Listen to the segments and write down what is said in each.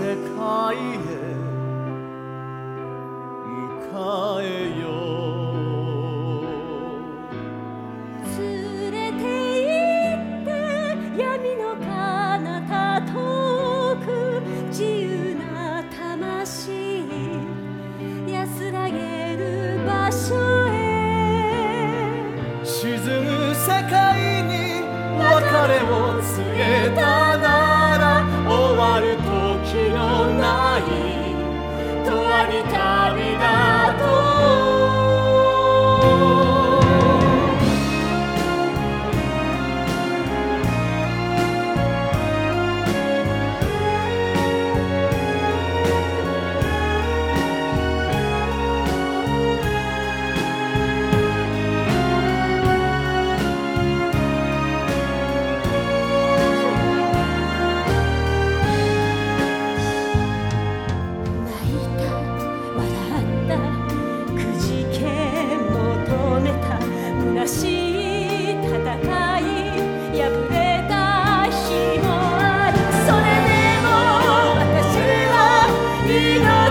世界へ迎えよ。う連れて行って闇の彼方遠く自由な魂安らげる場所へ沈む世界に別れを告げた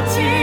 Chỉ